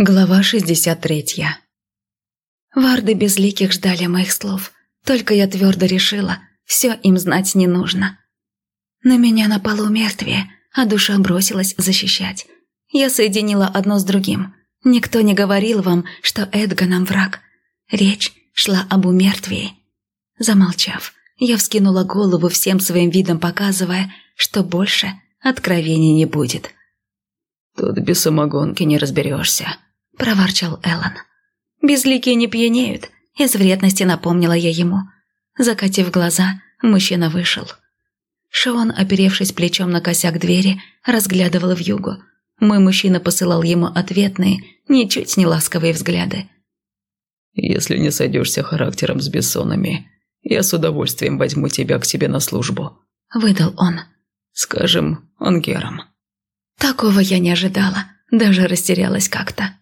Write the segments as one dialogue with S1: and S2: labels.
S1: Глава 63 Варды безликих ждали моих слов. Только я твердо решила, все им знать не нужно. На меня на полу мертвие, а душа бросилась защищать. Я соединила одно с другим. Никто не говорил вам, что Эдга нам враг. Речь шла об умертвии. Замолчав, я вскинула голову всем своим видом, показывая, что больше откровений не будет.
S2: «Тут без самогонки не разберешься», –
S1: проворчал Эллен. «Безликие не пьянеют», – из вредности напомнила я ему. Закатив глаза, мужчина вышел. Шон, оперевшись плечом на косяк двери, разглядывал в югу. Мой мужчина посылал ему ответные, ничуть не ласковые взгляды.
S2: «Если не сойдешься характером с бессонами, я с удовольствием возьму тебя к себе на службу», – выдал он. «Скажем, онгером».
S1: Такого я не ожидала, даже растерялась как-то.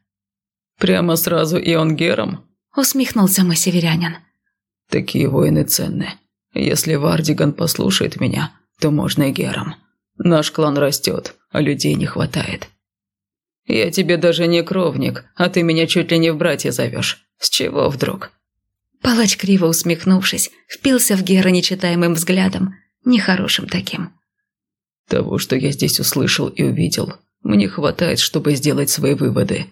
S2: «Прямо сразу и онгером?»
S1: – усмехнулся мой северянин.
S2: «Такие воины ценны. Если Вардиган послушает меня, то можно и гером. Наш клан растет, а людей не хватает». «Я тебе даже не кровник, а ты меня чуть ли не в братья зовешь. С чего вдруг?»
S1: Палач, криво усмехнувшись, впился в Гера нечитаемым взглядом, нехорошим таким.
S2: «Того, что я здесь услышал и увидел, мне хватает, чтобы сделать свои выводы.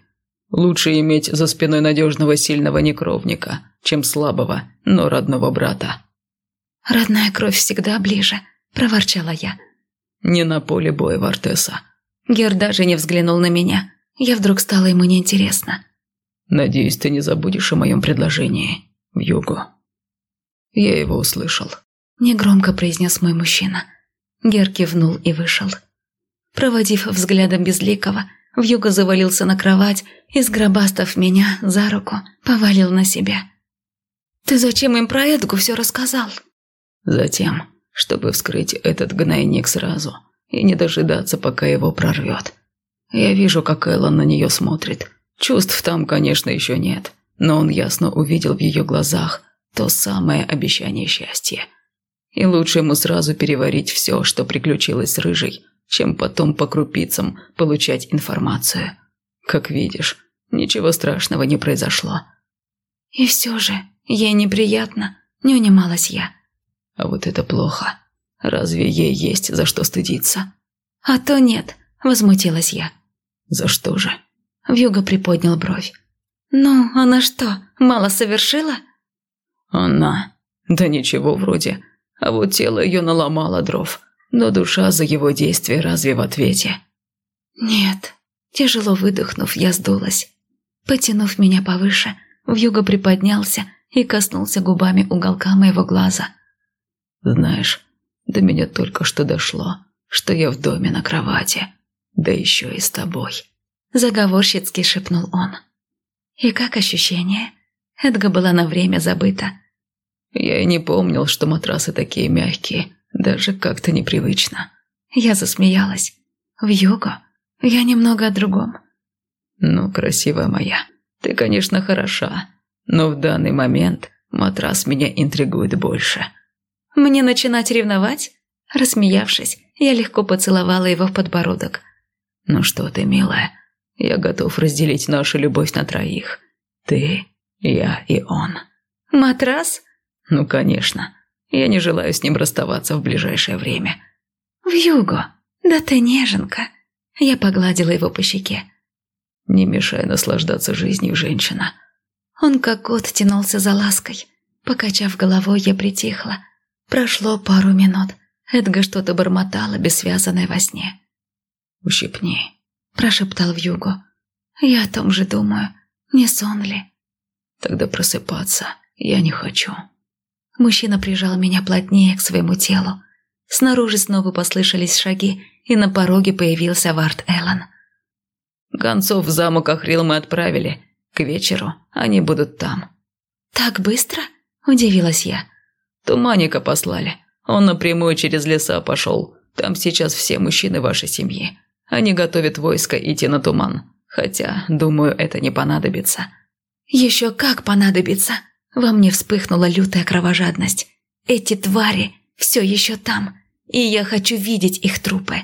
S2: Лучше иметь за спиной надежного сильного некровника, чем слабого, но родного брата.
S1: «Родная кровь всегда ближе», – проворчала я.
S2: «Не на поле боя, Вартеса».
S1: Гер даже не взглянул на меня. Я вдруг стала ему неинтересна.
S2: «Надеюсь, ты не забудешь о моем предложении. Югу». Я его услышал.
S1: Негромко произнес мой мужчина. Гер кивнул и вышел. Проводив взглядом Безликого, Вьюга завалился на кровать и, сгробастав меня за руку, повалил на себя. «Ты зачем им про Эдгу все рассказал?»
S2: «Затем, чтобы вскрыть этот гнойник сразу и не дожидаться, пока его прорвет. Я вижу, как Эллен на нее смотрит. Чувств там, конечно, еще нет, но он ясно увидел в ее глазах то самое обещание счастья. И лучше ему сразу переварить все, что приключилось с Рыжей, чем потом по крупицам получать информацию. Как видишь, ничего страшного не произошло.
S1: И все же, ей неприятно, не унималась я.
S2: А вот это плохо. Разве ей есть за что стыдиться?
S1: А то нет, возмутилась я.
S2: За что же?
S1: Вьюга приподнял бровь. Ну, она что, мало совершила?
S2: Она? Да ничего вроде. А вот тело ее наломало дров но душа за его действия разве в ответе?
S1: Нет. Тяжело выдохнув, я сдулась. Потянув меня повыше, вьюга приподнялся и коснулся губами уголка моего глаза.
S2: «Знаешь, до меня только что дошло, что я в доме на кровати, да еще и с тобой», –
S1: заговорщицки шепнул он. «И как ощущение?» Эдга была на время забыта.
S2: «Я и не помнил, что матрасы такие мягкие, даже как-то непривычно.
S1: Я засмеялась. В йогу? Я немного о другом.
S2: Ну, красивая моя, ты, конечно, хороша, но в данный момент матрас меня интригует больше.
S1: Мне начинать ревновать? Рассмеявшись, я легко поцеловала его в подбородок.
S2: Ну что ты, милая, я готов разделить нашу любовь на троих. Ты, я и он.
S1: Матрас?
S2: Ну, конечно. Я не желаю с ним расставаться в ближайшее время».
S1: «В югу? Да ты неженка!» Я погладила его по щеке.
S2: «Не мешай наслаждаться жизнью, женщина».
S1: Он как кот тянулся за лаской. Покачав головой, я притихла. Прошло пару минут. Эдга что-то бормотала, бессвязанное во сне.
S2: «Ущипни», –
S1: прошептал в югу. «Я о том же думаю. Не сон ли?»
S2: «Тогда просыпаться я не хочу».
S1: Мужчина прижал меня плотнее к своему телу. Снаружи снова послышались шаги, и на пороге появился Вард Эллен.
S2: «Гонцов в замок Ахрил мы отправили. К вечеру они будут там».
S1: «Так быстро?» – удивилась я.
S2: «Туманика послали. Он напрямую через леса пошел. Там сейчас все мужчины вашей семьи. Они готовят войско идти на туман. Хотя, думаю, это не понадобится».
S1: «Еще как понадобится!» Во мне вспыхнула лютая кровожадность. Эти твари все еще там, и я хочу видеть их трупы.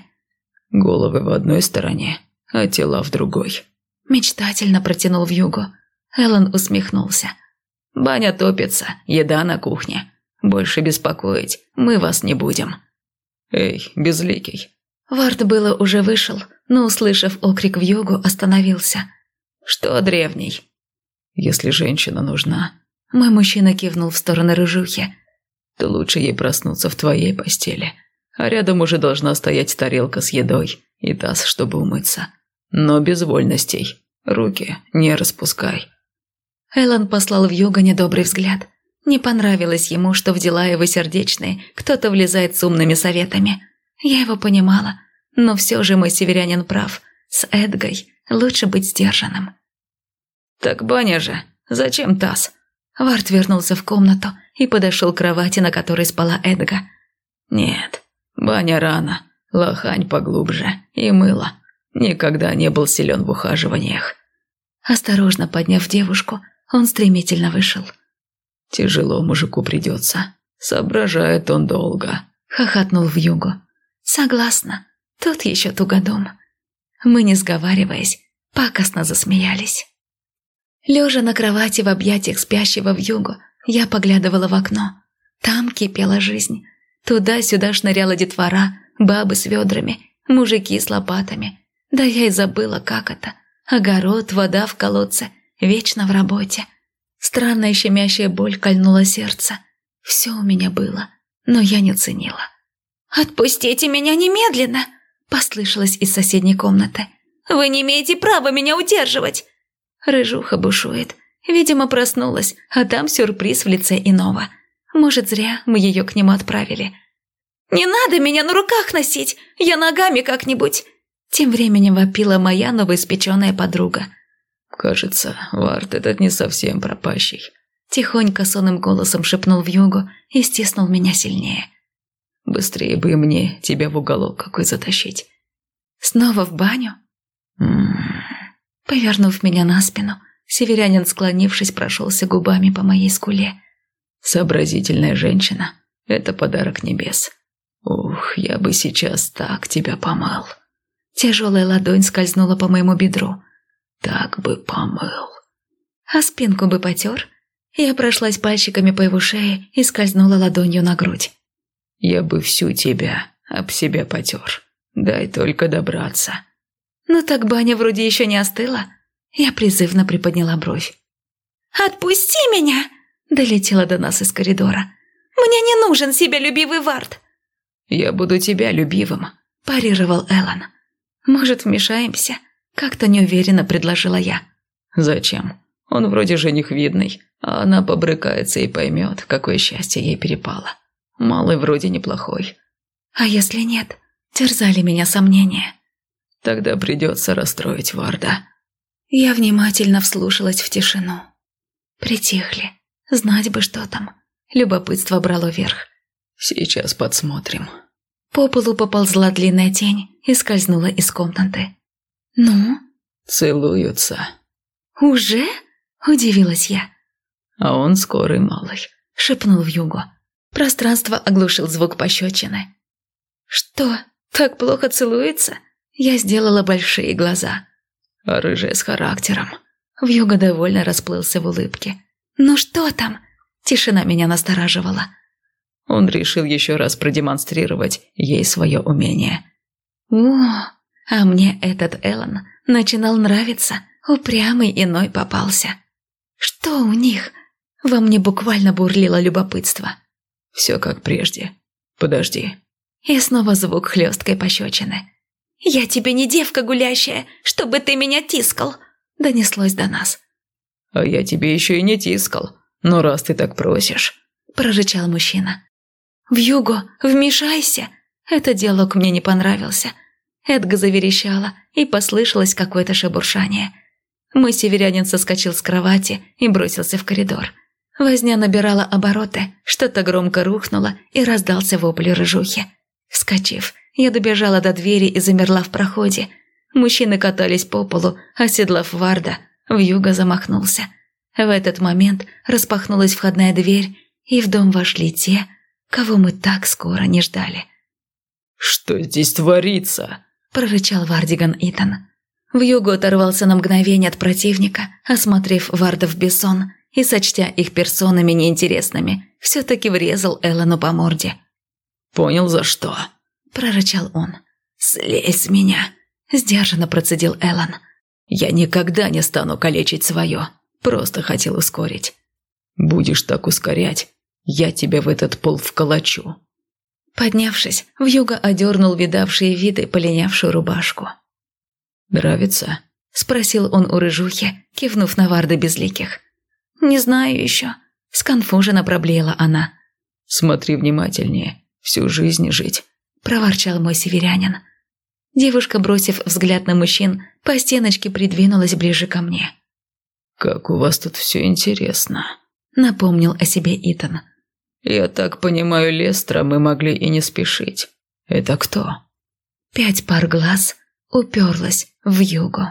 S2: Головы в одной стороне, а тела в другой.
S1: Мечтательно протянул в югу. Эллен усмехнулся.
S2: «Баня топится, еда на кухне. Больше беспокоить мы вас не будем». «Эй, безликий!»
S1: Вард было уже вышел, но, услышав окрик в югу, остановился.
S2: «Что, древний?» «Если женщина нужна...»
S1: Мой мужчина кивнул в сторону рыжухи.
S2: «То лучше ей проснуться в твоей постели. А рядом уже должна стоять тарелка с едой и таз, чтобы умыться. Но без вольностей. Руки не распускай».
S1: Эллен послал в Юга недобрый взгляд. Не понравилось ему, что в дела его сердечные кто-то влезает с умными советами. Я его понимала, но все же мой северянин прав. С Эдгой лучше быть сдержанным.
S2: «Так баня же. Зачем таз?»
S1: Варт вернулся в комнату и подошел к кровати, на которой спала Эдга.
S2: «Нет, баня рано, лохань поглубже и мыло. Никогда не был силен в ухаживаниях».
S1: Осторожно подняв девушку, он стремительно вышел.
S2: «Тяжело мужику придется. Соображает он долго», —
S1: хохотнул в югу. «Согласна. Тут еще тугодум». Мы, не сговариваясь, пакостно засмеялись. Лежа на кровати в объятиях спящего в югу, я поглядывала в окно. Там кипела жизнь. Туда-сюда шныряла детвора, бабы с ведрами, мужики с лопатами. Да я и забыла, как это. Огород, вода в колодце, вечно в работе. Странная щемящая боль кольнула сердце. Все у меня было, но я не ценила. «Отпустите меня немедленно!» – послышалось из соседней комнаты. «Вы не имеете права меня удерживать!» Рыжуха бушует. Видимо, проснулась, а там сюрприз в лице иного. Может, зря мы ее к нему отправили. «Не надо меня на руках носить! Я ногами как-нибудь!» Тем временем вопила моя новоиспеченная подруга –
S2: «Кажется, Варт этот не совсем пропащий», –
S1: тихонько сонным голосом шепнул в югу и стиснул меня сильнее.
S2: «Быстрее бы мне тебя в уголок какой затащить».
S1: «Снова в баню?»
S2: «М-м-м».
S1: Повернув меня на спину, северянин, склонившись, прошелся губами по моей скуле.
S2: «Сообразительная женщина – это подарок небес. Ух, я бы сейчас так тебя помыл».
S1: Тяжелая ладонь скользнула по моему бедру –
S2: так бы помыл.
S1: А спинку бы потер. Я прошлась пальчиками по его шее и скользнула ладонью на грудь.
S2: Я бы всю тебя об себя потер. Дай только добраться.
S1: Ну так баня вроде еще не остыла. Я призывно приподняла бровь. «Отпусти меня!» – долетела до нас из коридора. «Мне не нужен себялюбивый вард!»
S2: «Я буду тебя любивым», –
S1: парировал Эллен. «Может, вмешаемся?» Как-то неуверенно предложила я.
S2: «Зачем? Он вроде жених видный, а она побрыкается и поймет, какое счастье ей перепало. Малый вроде неплохой».
S1: «А если нет?» Терзали меня сомнения.
S2: «Тогда придется расстроить Варда».
S1: Я внимательно вслушалась в тишину. Притихли. Знать бы, что там. Любопытство брало верх.
S2: «Сейчас подсмотрим».
S1: По полу поползла длинная тень и скользнула из комнаты. «Ну?»
S2: «Целуются».
S1: «Уже?» – удивилась я.
S2: «А он скорый малый», –
S1: шепнул в югу. Пространство оглушил звук пощечины. «Что, так плохо целуется?» Я сделала большие глаза.
S2: А рыжая с характером.
S1: Вьюга довольно расплылся в улыбке. «Ну что там?» Тишина меня настораживала.
S2: Он решил еще раз продемонстрировать ей свое умение.
S1: «О, а мне этот Эллен начинал нравиться, упрямый иной попался. Что у них? Во мне буквально бурлило любопытство.
S2: Все как прежде. Подожди.
S1: И снова звук хлесткой пощечины. «Я тебе не девка гулящая, чтобы ты меня тискал!» Донеслось до нас.
S2: «А я тебе еще и не тискал. Но раз ты так просишь...»
S1: Прорычал мужчина. «В югу, вмешайся!» Этот диалог мне не понравился. Эдга заверещала, и послышалось какое-то шебуршание. Мой северянин соскочил с кровати и бросился в коридор. Возня набирала обороты, что-то громко рухнуло и раздался вопль рыжухи. Вскочив, я добежала до двери и замерла в проходе. Мужчины катались по полу, оседлав Варда, вьюга замахнулся. В этот момент распахнулась входная дверь, и в дом вошли те, кого мы так скоро не ждали.
S2: «Что здесь творится?»
S1: – прорычал Вардиган Итан. Вьюго оторвался на мгновение от противника, осмотрев Вардов Бессон и, сочтя их персонами неинтересными, все-таки врезал Эллану по морде.
S2: «Понял, за что?»
S1: – прорычал он. «Слезь с меня!» – сдержанно процедил Эллан.
S2: «Я никогда не стану калечить свое. Просто хотел ускорить. Будешь так ускорять, я тебя в этот пол вколочу».
S1: Поднявшись, Вьюга одернул видавшие виды полинявшую рубашку.
S2: «Нравится?»
S1: – спросил он у рыжухи, кивнув на варды безликих. «Не знаю еще», – сконфуженно проблеяла она.
S2: «Смотри внимательнее, всю жизнь жить», –
S1: проворчал мой северянин. Девушка, бросив взгляд на мужчин, по стеночке придвинулась ближе ко мне.
S2: «Как у вас тут все интересно», –
S1: напомнил о себе Итан.
S2: «Я так понимаю, Лестра мы могли и не спешить. Это кто?»
S1: Пять пар глаз уперлась в югу.